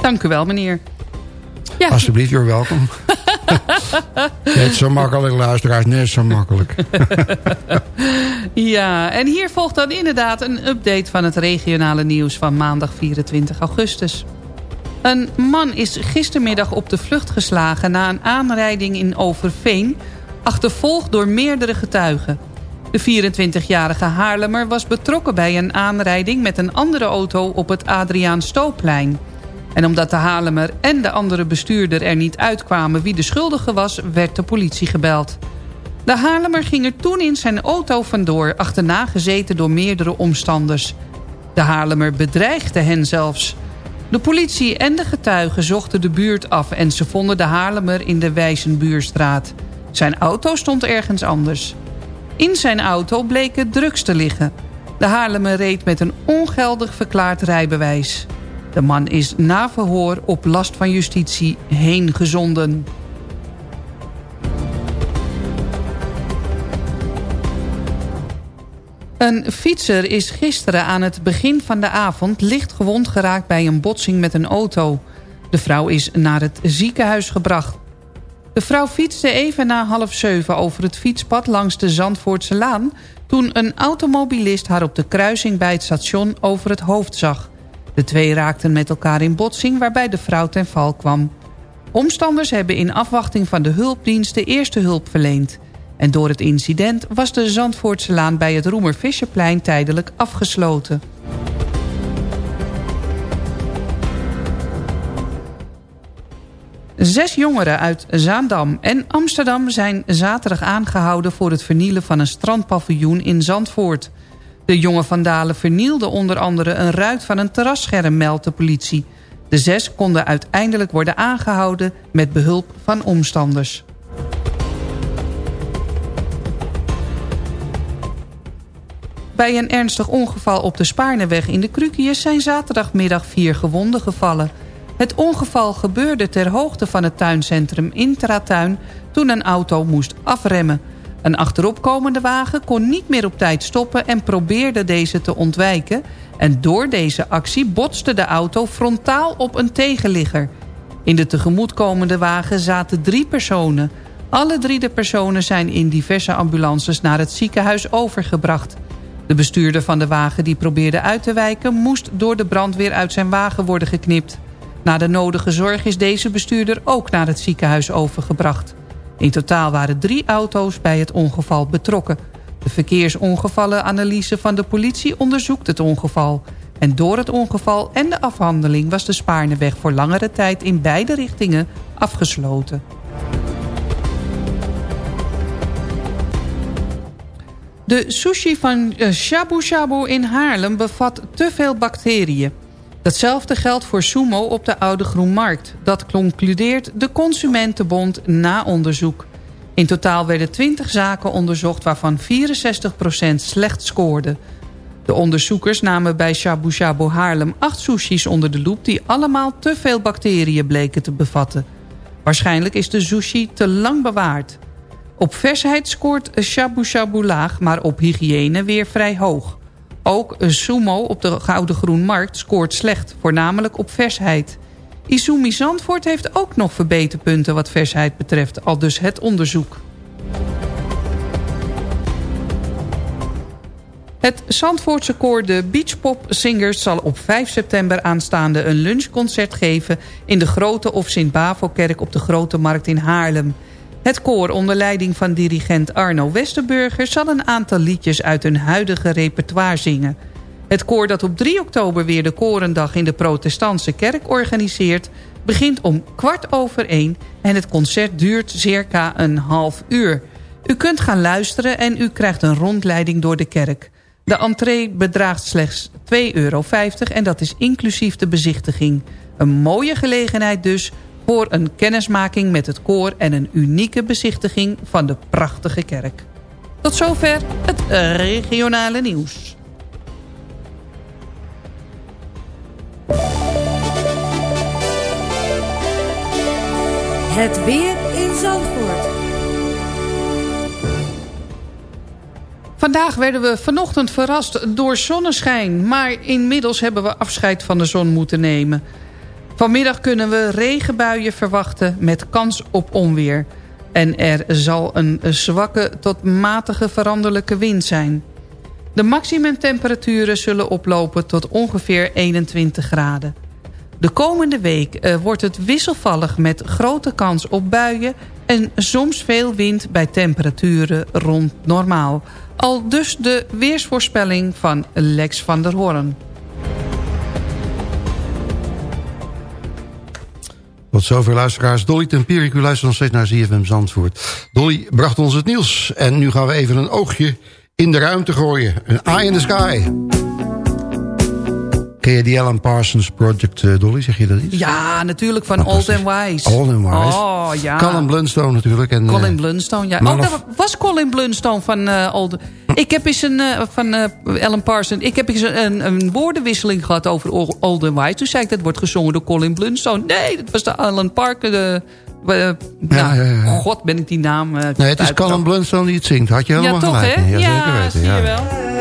Dank u wel, meneer. Ja. Alsjeblieft, you're welkom. net zo makkelijk, luisteraars, net zo makkelijk. Ja, en hier volgt dan inderdaad een update van het regionale nieuws van maandag 24 augustus. Een man is gistermiddag op de vlucht geslagen na een aanrijding in Overveen... achtervolgd door meerdere getuigen. De 24-jarige Haarlemmer was betrokken bij een aanrijding met een andere auto op het Adriaan Stoopplein. En omdat de Haarlemmer en de andere bestuurder er niet uitkwamen wie de schuldige was, werd de politie gebeld. De Haarlemmer ging er toen in zijn auto vandoor, achterna gezeten door meerdere omstanders. De Haarlemmer bedreigde hen zelfs. De politie en de getuigen zochten de buurt af en ze vonden de Haarlemmer in de Wijzenbuurstraat. Zijn auto stond ergens anders. In zijn auto bleken drugs te liggen. De Haarlemmer reed met een ongeldig verklaard rijbewijs. De man is na verhoor op last van justitie heen Een fietser is gisteren aan het begin van de avond licht gewond geraakt bij een botsing met een auto. De vrouw is naar het ziekenhuis gebracht. De vrouw fietste even na half zeven over het fietspad langs de Zandvoortse Laan... toen een automobilist haar op de kruising bij het station over het hoofd zag. De twee raakten met elkaar in botsing waarbij de vrouw ten val kwam. Omstanders hebben in afwachting van de hulpdiensten eerste hulp verleend. En door het incident was de Zandvoortse Laan bij het Roemer Visserplein tijdelijk afgesloten. Zes jongeren uit Zaandam en Amsterdam zijn zaterdag aangehouden... voor het vernielen van een strandpaviljoen in Zandvoort. De jonge vandalen vernielden onder andere een ruit van een terrasscherm, meldt de politie. De zes konden uiteindelijk worden aangehouden met behulp van omstanders. Bij een ernstig ongeval op de Spaarneweg in de Krukius... zijn zaterdagmiddag vier gewonden gevallen. Het ongeval gebeurde ter hoogte van het tuincentrum Intratuin... toen een auto moest afremmen. Een achteropkomende wagen kon niet meer op tijd stoppen... en probeerde deze te ontwijken. En door deze actie botste de auto frontaal op een tegenligger. In de tegemoetkomende wagen zaten drie personen. Alle drie de personen zijn in diverse ambulances naar het ziekenhuis overgebracht... De bestuurder van de wagen die probeerde uit te wijken... moest door de brandweer uit zijn wagen worden geknipt. Na de nodige zorg is deze bestuurder ook naar het ziekenhuis overgebracht. In totaal waren drie auto's bij het ongeval betrokken. De verkeersongevallenanalyse van de politie onderzoekt het ongeval. En door het ongeval en de afhandeling was de Spaarneweg voor langere tijd in beide richtingen afgesloten. De sushi van eh, Shabu Shabu in Haarlem bevat te veel bacteriën. Datzelfde geldt voor sumo op de Oude Groenmarkt. Dat concludeert de Consumentenbond na onderzoek. In totaal werden 20 zaken onderzocht waarvan 64% slecht scoorden. De onderzoekers namen bij Shabu Shabu Haarlem 8 sushis onder de loep... die allemaal te veel bacteriën bleken te bevatten. Waarschijnlijk is de sushi te lang bewaard. Op versheid scoort Shabu Shabu laag, maar op hygiëne weer vrij hoog. Ook Sumo op de Gouden Groenmarkt scoort slecht, voornamelijk op versheid. Izumi Zandvoort heeft ook nog verbeterpunten wat versheid betreft, al dus het onderzoek. Het Zandvoortse koor de Beachpop Singers zal op 5 september aanstaande een lunchconcert geven in de Grote of Sint-Bavo-kerk op de Grote Markt in Haarlem. Het koor onder leiding van dirigent Arno Westerburger zal een aantal liedjes uit hun huidige repertoire zingen. Het koor dat op 3 oktober weer de Korendag in de protestantse kerk organiseert... begint om kwart over één en het concert duurt circa een half uur. U kunt gaan luisteren en u krijgt een rondleiding door de kerk. De entree bedraagt slechts 2,50 euro en dat is inclusief de bezichtiging. Een mooie gelegenheid dus voor een kennismaking met het koor... en een unieke bezichtiging van de prachtige kerk. Tot zover het regionale nieuws. Het weer in Zandvoort. Vandaag werden we vanochtend verrast door zonneschijn... maar inmiddels hebben we afscheid van de zon moeten nemen. Vanmiddag kunnen we regenbuien verwachten met kans op onweer. En er zal een zwakke tot matige veranderlijke wind zijn. De maximumtemperaturen zullen oplopen tot ongeveer 21 graden. De komende week eh, wordt het wisselvallig met grote kans op buien... en soms veel wind bij temperaturen rond normaal. Al dus de weersvoorspelling van Lex van der Hoorn. Tot zover luisteraars. Dolly Tempierik, u luistert nog steeds naar ZFM Zandvoort. Dolly bracht ons het nieuws. En nu gaan we even een oogje in de ruimte gooien. Een eye in the sky. Ken je die Alan Parsons Project, uh, Dolly? Zeg je dat iets? Ja, natuurlijk van Old and Wise. Old and Wise. Oh, ja. Colin Blunstone natuurlijk. En, Colin uh, Blunstone, ja. Man Oh, dat was Colin Blunstone van uh, Old... Ik heb eens een, uh, van Alan Parsons... Ik heb eens een, een woordenwisseling gehad over Old and Wise. Toen zei ik, dat wordt gezongen door Colin Blunstone. Nee, dat was de Alan Parker... De, uh, Ja, nou, ja, ja. god ben ik die naam... Nee, het is Colin Blunstone die het zingt. Had je helemaal Ja, toch gelijk. hè? Ja, Ja, zeker weten. zie je wel.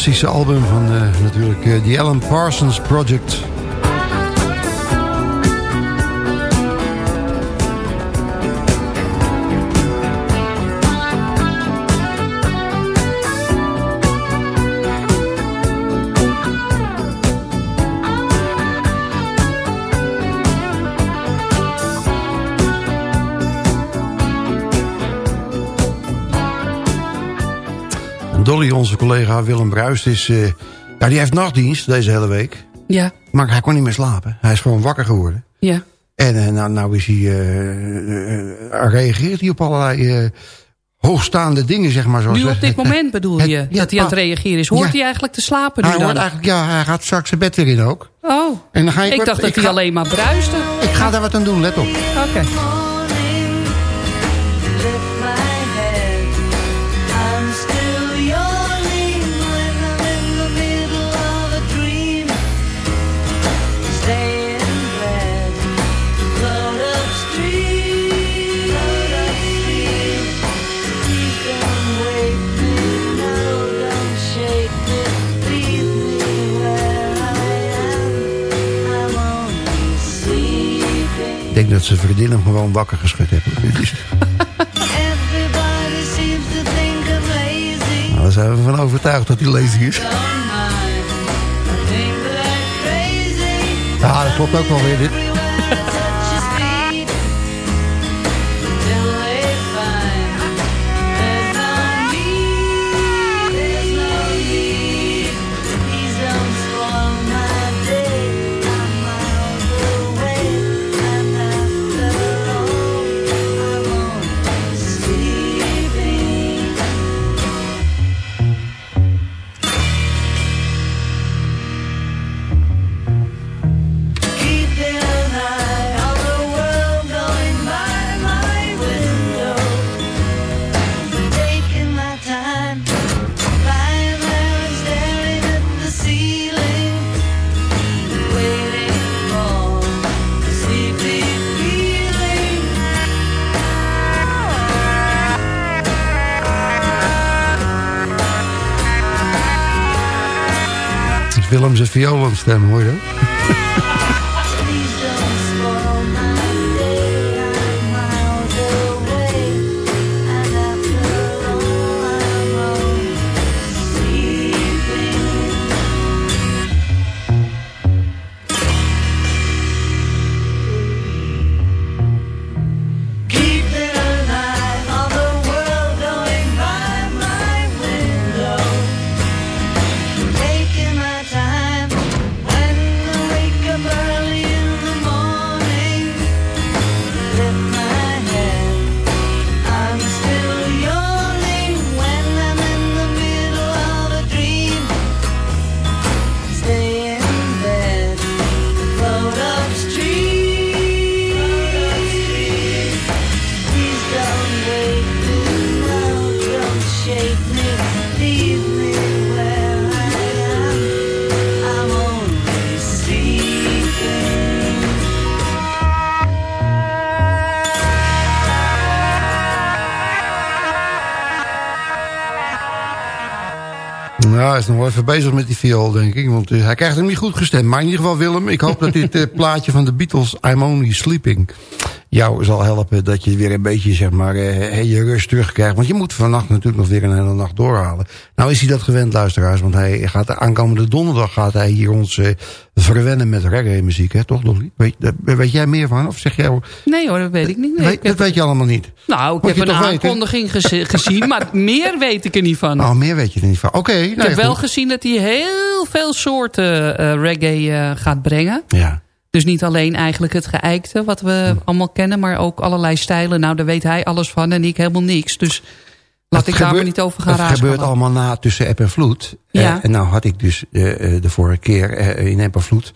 Fantastische album van eh, natuurlijk eh, The Alan Parsons Project. Dolly, onze collega Willem Bruist, is, eh, ja, die heeft nachtdienst deze hele week. Ja. Maar hij kon niet meer slapen. Hij is gewoon wakker geworden. Ja. En eh, nou, nou is hij, eh, reageert hij op allerlei hoogstaande dingen, zeg maar. Zoals Nu op dit moment bedoel het- je, ja, dat hij aan het reageren is. Hoort Ja. hij eigenlijk te slapen nu Hij dan? hoort eigenlijk, ja, hij gaat straks zijn bed weer in ook. Oh, En dan ga ik, ik dacht dat ik hij ga- alleen maar bruiste. Ik ga daar wat aan doen, let op. Oké. Vriendin hem gewoon wakker geschud lazy. nou, daar zijn we van overtuigd dat hij lazy is. Ja, dat klopt ook wel weer dit. Violenstem, hoor je dat? Nog even bezig met die viool, denk ik. Want eh, hij krijgt hem niet goed gestemd. Maar in ieder geval, Willem, ik hoop dat dit eh, plaatje van de Beatles... I'm Only Sleeping... jou zal helpen dat je weer een beetje, zeg maar, eh, je rust terugkrijgt. Want je moet vannacht natuurlijk nog weer een hele nacht doorhalen. Nou is hij dat gewend, luisteraars. Want hij gaat de aankomende donderdag gaat hij hier ons eh, verwennen met reggae-muziek. Hè? Toch, Dolly? Weet, daar- weet jij meer van? Of zeg jij... Nee hoor, dat weet ik niet. Nee, weet, ik heb- dat weet je allemaal niet. nou, ik Moet heb een aankondiging gezien, maar meer weet ik er niet van. Oh, meer weet je er niet van. Oké, ik nee, heb wel goed. gezien dat hij heel veel soorten eh, reggae eh, gaat brengen. Ja. Dus niet alleen eigenlijk het geëikte, wat we allemaal kennen... maar ook allerlei stijlen. Nou, daar weet hij alles van en ik helemaal niks. Dus laat ik daar maar niet over gaan Het razen. gebeurt allemaal na tussen app en vloed. Ja. Eh, en nou had ik dus eh, eh, de vorige keer in app en vloed...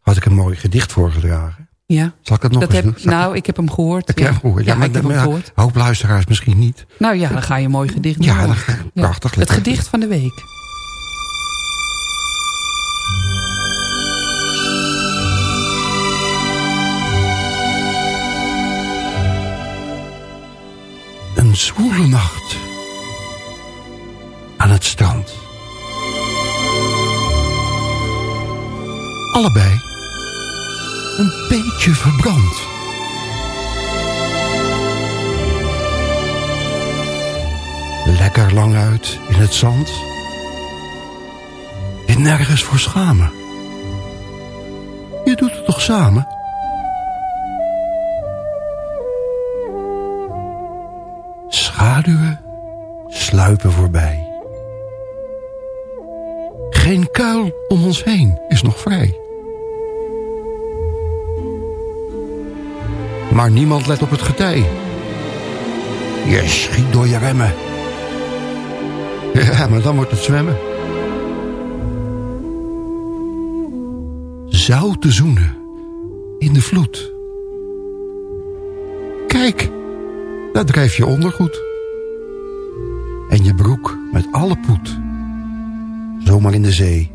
had ik een mooi gedicht voorgedragen. Ja. Zal ik dat nog Dat eens heb, doen? Nou, ik heb hem gehoord. Heb hem gehoord? Ja, maar ik heb hem ja, gehoord. Hoop luisteraars misschien niet. Nou ja, dan ga je een mooi gedicht doen. Ja, dan ga- prachtig, Het gedicht van de week. zwoele nacht aan het strand. Allebei een beetje verbrand. Lekker lang uit in het zand. Je nergens voor schamen. Je doet het toch samen? Schaduwen sluipen voorbij. Geen kuil om ons heen is nog vrij. Maar niemand let op het getij. Je schiet door je remmen. Ja, maar dan wordt het zwemmen. Zoute zoenen in de vloed. Kijk, daar drijf je ondergoed. Broek met alle poet. Zomaar in de zee.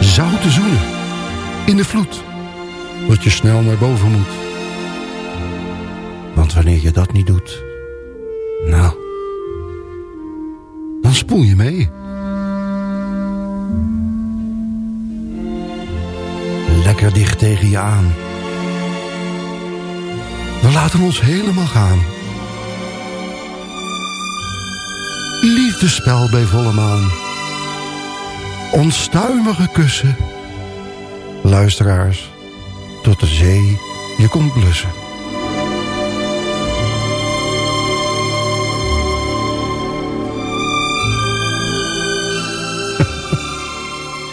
Zoute zoenen in de vloed. Dat je snel naar boven moet. Want wanneer je dat niet doet... Nou... Dan spoel je mee. Lekker dicht tegen je aan. We laten ons helemaal gaan. Liefdespel bij volle maan. Onstuimige kussen. Luisteraars, tot de zee je komt blussen.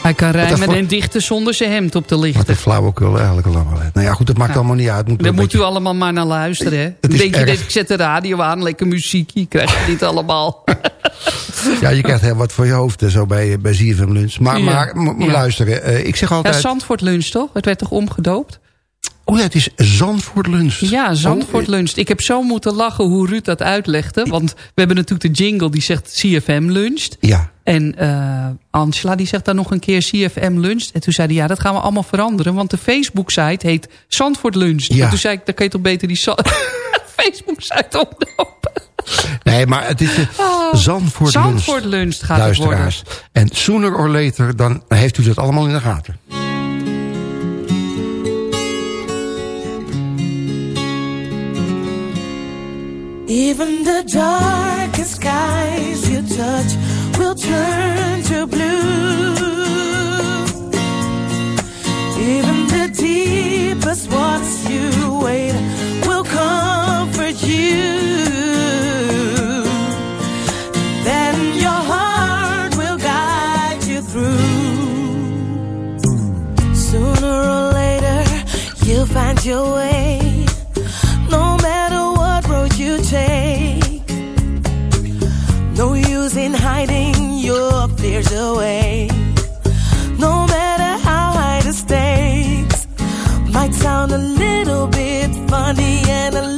Hij kan rijmen voor- en dichten zonder zijn hemd op te Wat lichten. een flauwekul eigenlijk allemaal. Nou ja, goed, dat maakt Ja. allemaal niet uit. Moet Daar een moet u allemaal maar naar luisteren. Hè? Denk je, erg. dat ik zet de radio aan, lekker muziekje. Krijg je dit allemaal. Ja, je krijgt heel wat voor je hoofd zo bij, bij ZFM Lunch. Maar, Ja. maar m- Ja. luisteren, eh, ik zeg Ja, altijd... Zandvoort Lunch toch? Het werd toch omgedoopt? oh ja, het is Zandvoort Lunch. Ja, Zandvoort Oh, Lunch. Ik heb zo moeten lachen hoe Ruud dat uitlegde. Want we hebben natuurlijk de jingle die zegt CFM luncht. Ja. En eh, Angela die zegt dan nog een keer CFM luncht. En toen zei hij, ja, dat gaan we allemaal veranderen. Want de Facebook-site heet Zandvoort Lunch. Ja. En toen zei ik, dan kan je toch beter die Za- Facebook-site opdopen. Nee, maar het is Zandvoort, Ah, Zandvoort Lunch. Lunch gaat het worden. Luisteraars. En sooner or later, dan heeft u dat allemaal in de gaten. Even the darkest skies you touch will turn to blue. Deepest waters you wade will comfort you. Then your heart will guide you through. Sooner or later, you'll find your way. No matter what road you take, no use in hiding your fears away. Sound a little bit funny and a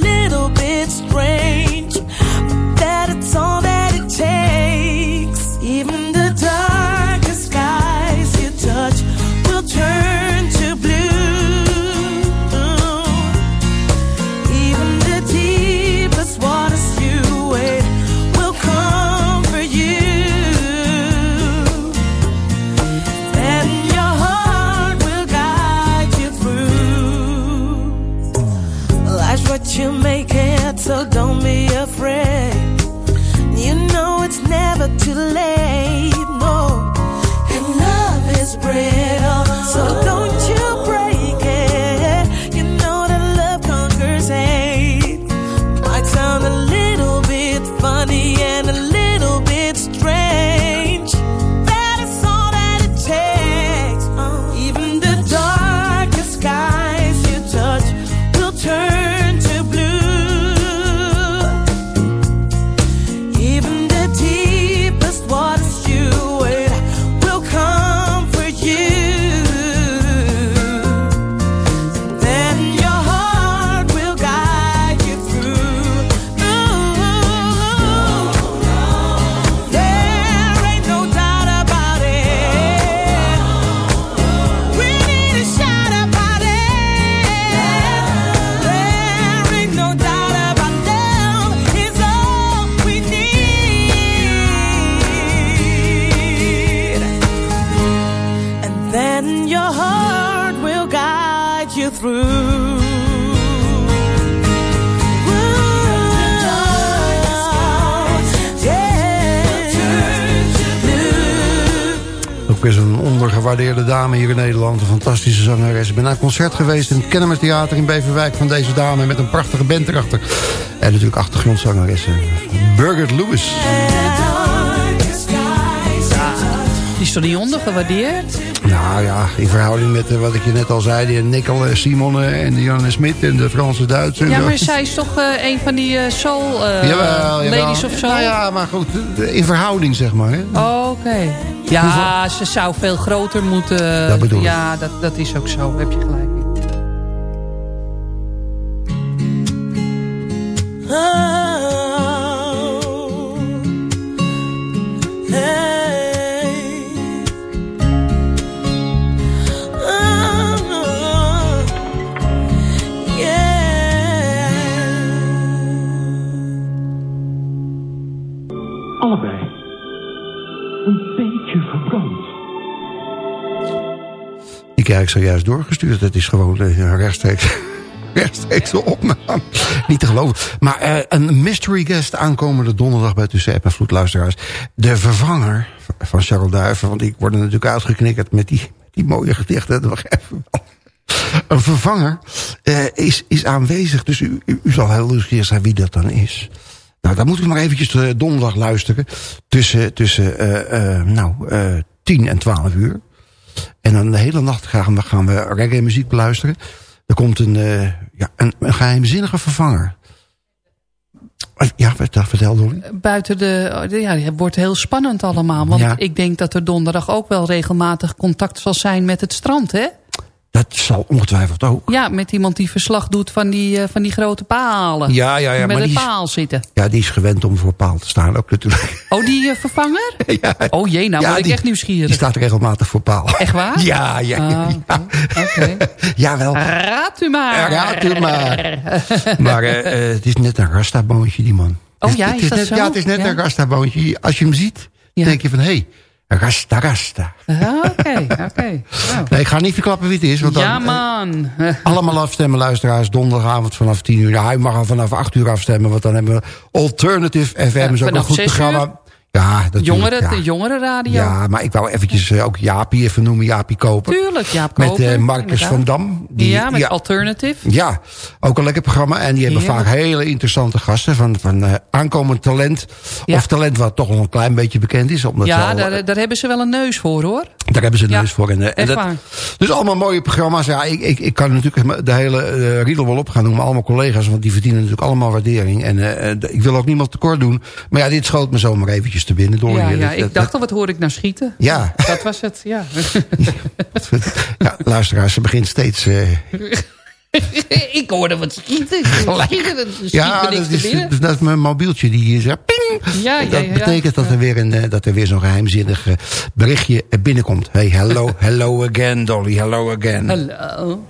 concert geweest in het Kennemer Theater in Beverwijk... van deze dame met een prachtige band erachter. En natuurlijk achtergrondzangeres. eh, Birgit Lewis. Die is toch niet ondergewaardeerd? Nou ja, in verhouding met eh, wat ik je net al zei... die Nickel eh, Simone en de Janne Smit en de Franse Duitsers. Ja, maar zij is toch een van die soul Jawel, jawel. ladies of zo? Nou ja, maar goed, in verhouding zeg maar. Hè? Oh, Oké. Ja, ze zou veel groter moeten... Dat bedoel ik. ja, dat, dat is ook zo. Heb je gelijk krijg ik zojuist doorgestuurd. Dat is gewoon eh, een rechtstreeks, rechtstreeks opname. Niet te geloven. Maar eh, een mystery guest aankomende donderdag bij Tussen App en Vloed luisteraars. De vervanger van Charles Duiven. Want ik word er natuurlijk uitgeknikkerd met die, die mooie gedichten. Dat begrijp ik wel. Een vervanger eh, is, is aanwezig. Dus u, u, u zal heel nieuwsgierig zijn wie dat dan is. Nou, dan moet u maar eventjes eh, donderdag luisteren. Tussen, tussen eh, eh, nou, eh 10 en 12 uur. En dan de hele nacht gaan we, gaan we reggae muziek beluisteren. Er komt een, eh, ja, een, een geheimzinnige vervanger. Eh, Ja, vertel, vertel Dolly. Buiten de... Ja, het wordt heel spannend allemaal. Want Ja. ik denk dat er donderdag ook wel regelmatig contact zal zijn met het strand, hè? Dat zal ongetwijfeld ook. Ja, met iemand die verslag doet van die, eh, van die grote palen. Ja, ja, ja, Met maar een die is- paal zitten. Ja, die is gewend om voor paal te staan ook natuurlijk. Oh, die eh, vervanger? ja, Oh jee, nou Ja, word ik die- echt nieuwsgierig. Die staat regelmatig voor paal. Echt waar? Ja, ja, ja. Ah, ja. Jawel. Raad u maar. Raad u maar. Maar eh, het is net een rastaboontje, die man. Oh ja, het is is dat net, zo? Ja, het is net een rastaboontje. Als je hem ziet, denk je van... hé, hey, rasta, rasta. Ah, Oké, oké. Ik ga niet verklappen wie het is. Want dan, Ja, eh, man. allemaal afstemmen, luisteraars. Donderdagavond vanaf 10 uur. Nou, hij mag al vanaf 8 uur afstemmen. Want dan hebben we Alternative FM. is ook een goed 6 programma. uur? Ja. Jongeren, ja. de jongerenradio. Ja, maar ik wou eventjes eh, ook Jaapie even noemen. Jaapie Koper. Tuurlijk, Jaap Met Koper, eh, Marcus inderdaad. van Dam. Die, ja, met Alternative. ja, ook een lekker programma. En die hebben Heerlijk. vaak hele interessante gasten. Van, van eh, aankomend talent. Ja. Of talent wat toch wel een klein beetje bekend is. Omdat Ja, al, daar, daar hebben ze wel een neus voor, hoor. daar hebben ze een Ja, neus voor. En, eh, dat, dus allemaal mooie programma's. Ja, ik, ik, ik kan natuurlijk de hele eh riedel wel op gaan noemen. Allemaal collega's, want die verdienen natuurlijk allemaal waardering. En eh, eh, ik wil ook niemand tekort doen. Maar ja, dit schoot me zomaar eventjes te binnen. Door Ja, je- ja, dat- ik dat- dacht al, wat hoor ik nou schieten? Ja. Dat was het, ja. ja, luisteraars, ze begint steeds... eh, ik hoorde wat schieten. Schieten, dat ja, dat is, dat is mijn mobieltje die hier zegt... Ping! Ja, ja, dat ja. betekent dat er weer, een, eh, dat er weer zo'n geheimzinnig eh, berichtje binnenkomt. Hey, hello, hello again, Dolly, hello again. Hallo. Hello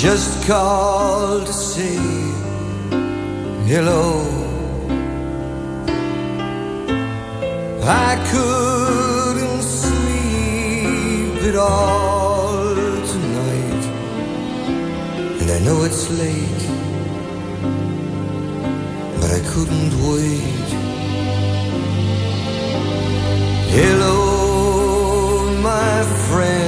Just called to say hello. I couldn't sleep at all tonight, and I know it's late, but I couldn't wait. Hello, my friend,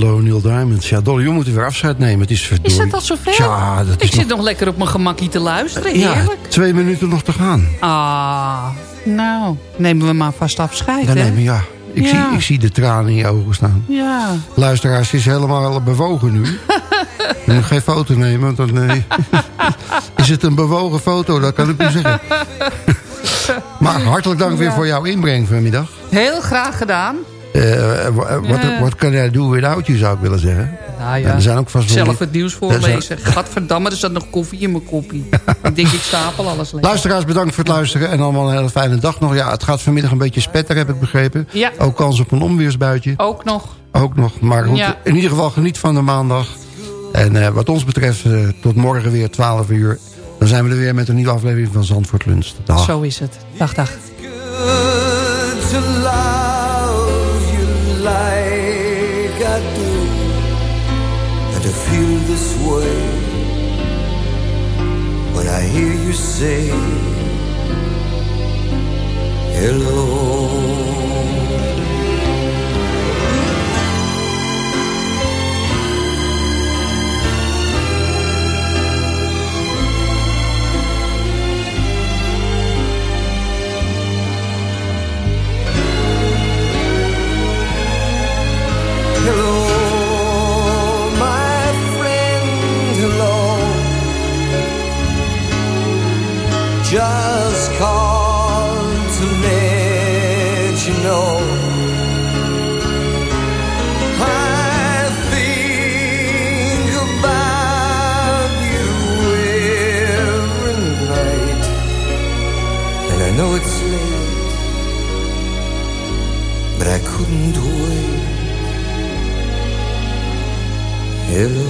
Hello Neil Diamond. Ja, Dolly, we moeten weer afscheid nemen. Het is verdorie. Is het al zover? Ja, dat Ik zit nog... lekker op mijn gemakkie te luisteren. Ja, Heerlijk. twee minuten nog te gaan. Ah, nou, nemen we maar vast afscheid, Dan hè? neem je, ja. Ik, Ja. Zie, ik zie de tranen in je ogen staan. Ja. Luisteraars, is helemaal bewogen nu. Je moet geen foto nemen, want dan eh, is het een bewogen foto, dat kan ik u zeggen. maar hartelijk dank weer voor jouw inbreng vanmiddag. Heel graag gedaan. Eh, Wat Ja. what can I do without you, zou ik willen zeggen. Nou ja, En er zijn ook vast wel- zelf het nieuws voorlezen. zijn- Gadverdamme, er zat nog koffie in mijn koppie. ik denk, ik stapel alles lekker. Luisteraars, bedankt voor het luisteren. En allemaal een hele fijne dag nog. Ja, het gaat vanmiddag een beetje spetter, heb ik begrepen. Ja. Ook kans op een onweersbuitje. Ook nog. Ook nog. Maar goed, Ja. in ieder geval geniet van de maandag. En eh, wat ons betreft, eh, tot morgen weer 12 uur. Dan zijn we er weer met een nieuwe aflevering van Zandvoort Lunch. Dag. Zo is het. Dag, dag. Hear you say hello. Hello.